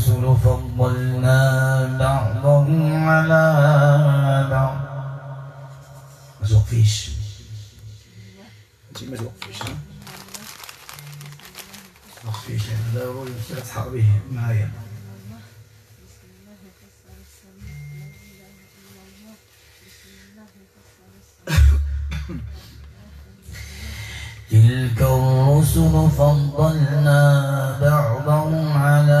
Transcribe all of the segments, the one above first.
الرسل فضلنا بعضهم على بعض. ما توقفيش ما توقفيش ها توقفيش هو اللي تحر به. معايا. تلك الرسل فضلنا بعضهم على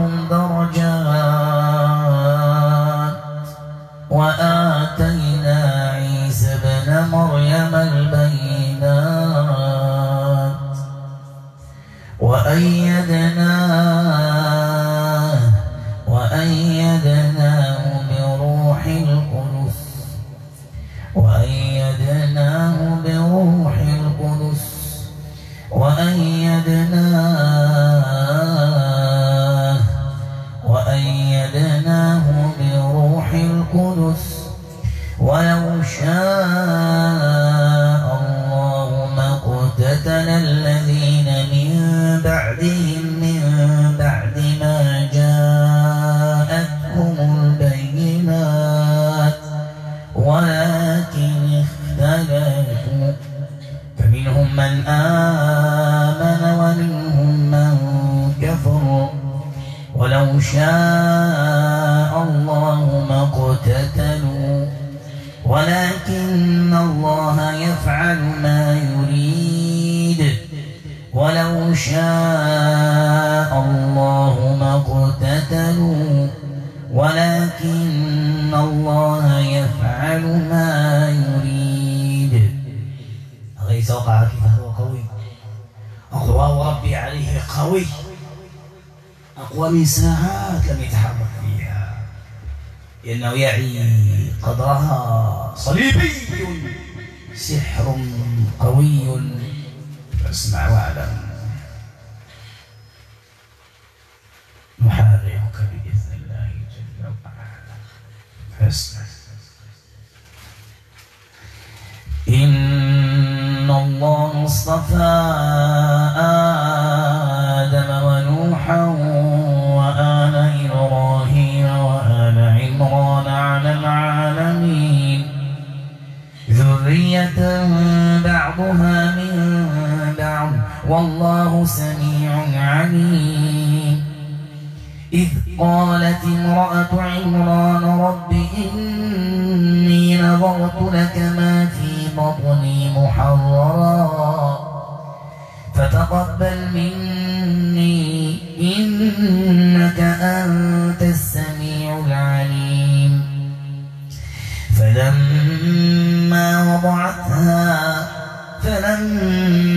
صليبي. سحر قوي. فاسمع واعلم نحررك بإذن الله جل وعلا. فاسمع. إن الله اصطفى بعضها من بعض والله سميع عليم. إذ قالت امرأة عمران رب إني نظرت لك ما في بطني محررا. فتقبل مني إنك أنت السميع العليم. فلما وضعتها فلما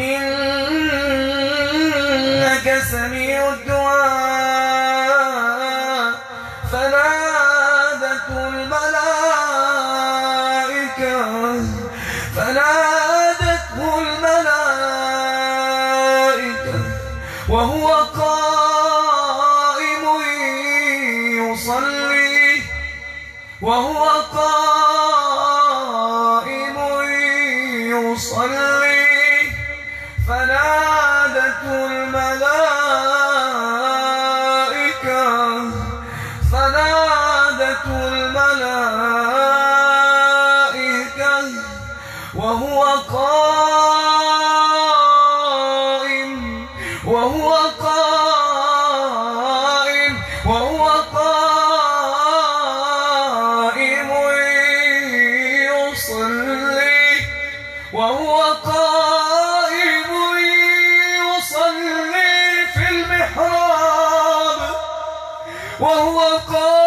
إنك فنادته الملائكة وهو قائم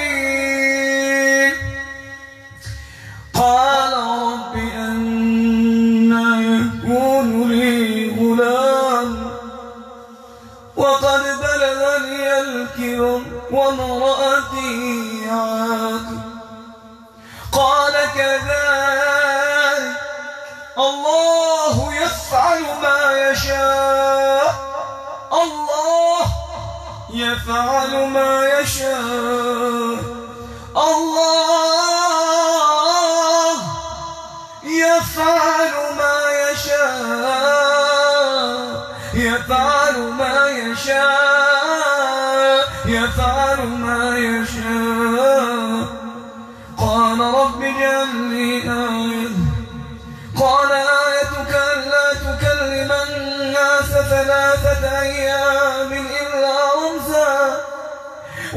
يفعل ما يشاء. الله يفعل ما يشاء. يفعل ما يشاء. يفعل ما يشاء. قال رب اجعل آية. قال آيتك ألا تكلم الناس ثلاثة أيام.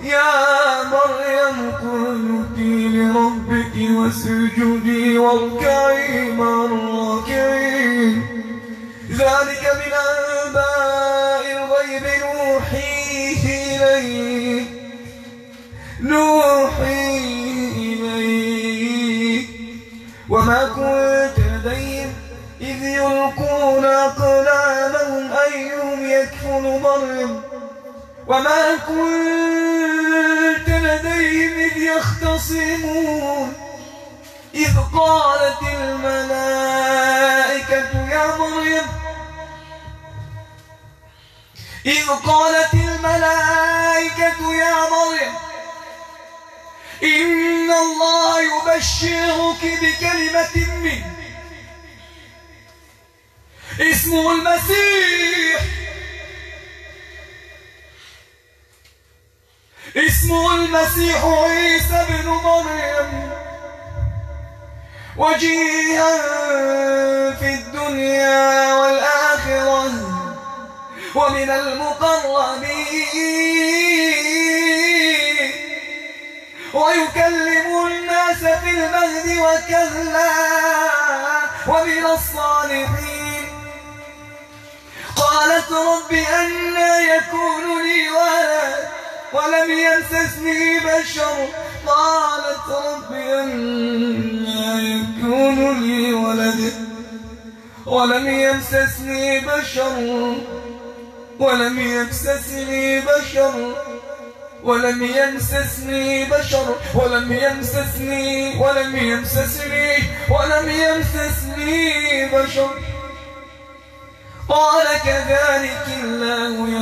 يا مريم قلتي لربك واسجدي واركعي مع الراكعين. ذلك من أنباء الغيب نوحيه إليك. نوحي إليك. وما كنت لديهم إذ يلقون أقلامهم أيهم يكفل مريم. وما كنت لديهم إذ يختصمون إذ قالت الملائكة يا مريم إذ قالت الملائكة يا مريم إن الله يبشرك بكلمة منه اسمه المسيح. اسمه المسيح عيسى بن مريم وجيها في الدنيا والآخرة ومن المقربين. ويكلم الناس في المهد وكهلا ومن الصالحين. قالت رب أنا يكون لي ولد. ولم يمسسني بشر. قالت رب أنا يكون لي ولد. ولم يمسسني بشر. ولم يمسسني بشر. ولم يمسسني بشر. ولم يمسسني ولم يمسسني ولم يمسسني بشر. قال كذلك الله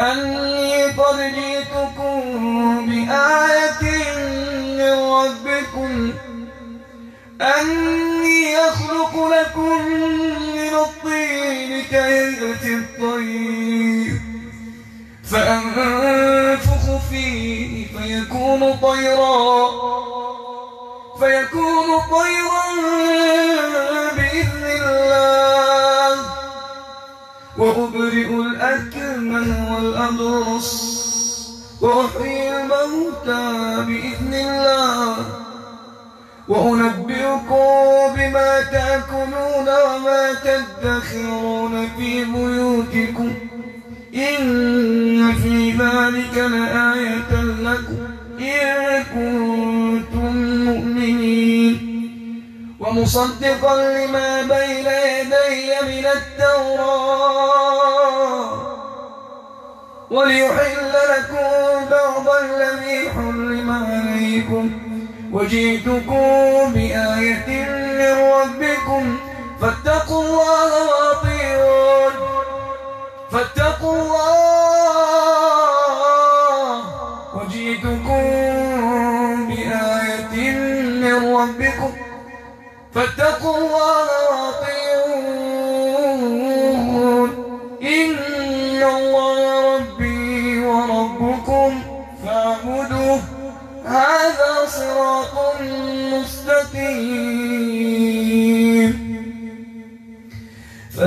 أني قد جئتكم بآية من ربكم. أني أخلق لكم من الطين كهيئة الطير. فأنفخ فيه فيكون طيرا. فيكون طيرا بإذن الله. وأبرئ الأكمه والأبرص وأحيي الموتى بإذن الله. وأنبئكم بما تأكلون وما تدخرون في بيوتكم. إن في ذلك لآية لكم. إن كنتم مؤمنين. ومصدقا لما بين يدي من التوراة. وليحل لكم بعض الذي حرم عليكم. وجئتكم بآية من ربكم فاتقوا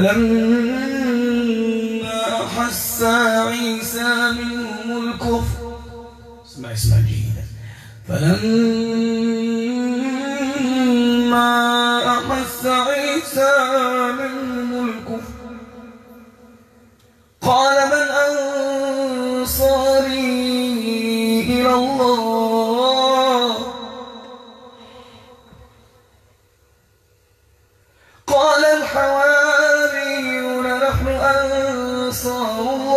فلما أحس عيسى منهم الكفر اسمع اسمع جيدا. فلما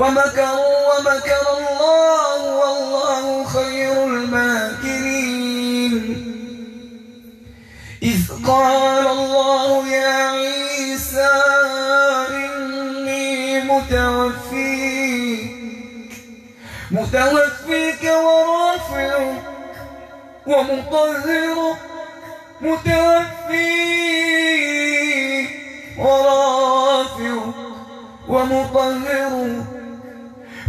ومكروا ومكر الله والله خير الماكرين. إذ قال الله يا عيسى إني متوفيك متوفيك ورافعك ومطهرك متوفيك ورافعك ومطهرك.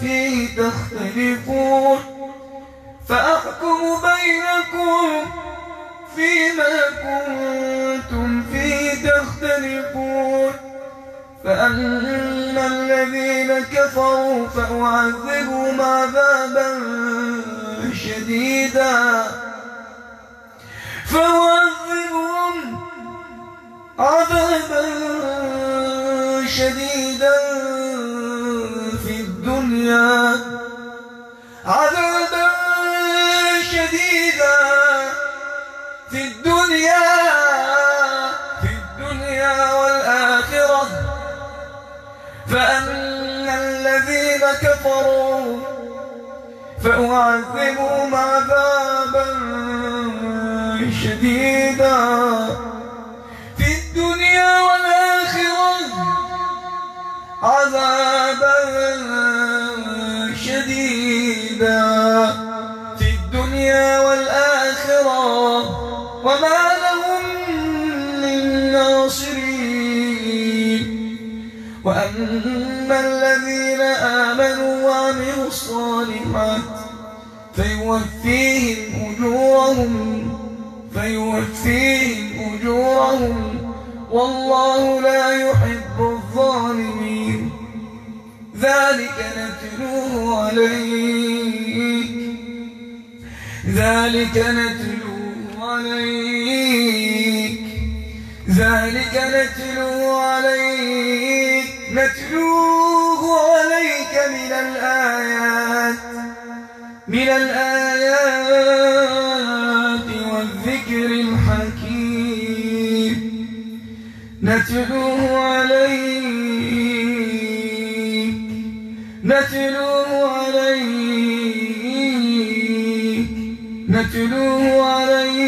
فيه تختلفون. فأحكم بينكم فيما كنتم فيه تختلفون. فأما الذين كفروا فأعذبهم عذابا شديدا. فأعذبهم عذابا شديدا. عذابا شديدا في الدنيا في الدنيا والآخرة. فأما الذين كفروا فأعذبهم عذابا شديدا في الدنيا والآخرة. عذابا ناصرين وأما الذين آمنوا وعملوا الصالحات فيوفيهم أجورهم فيوفيهم أجورهم. والله لا يحب الظالمين. ذلك نتلوه عليك. ذلك نتلوه عليك. ذلك نتلوه عليك نتلوه عليك من الآيات من الآيات والذكر الحكيم. نتلوه عليك نتلوه عليك نتلوه عليك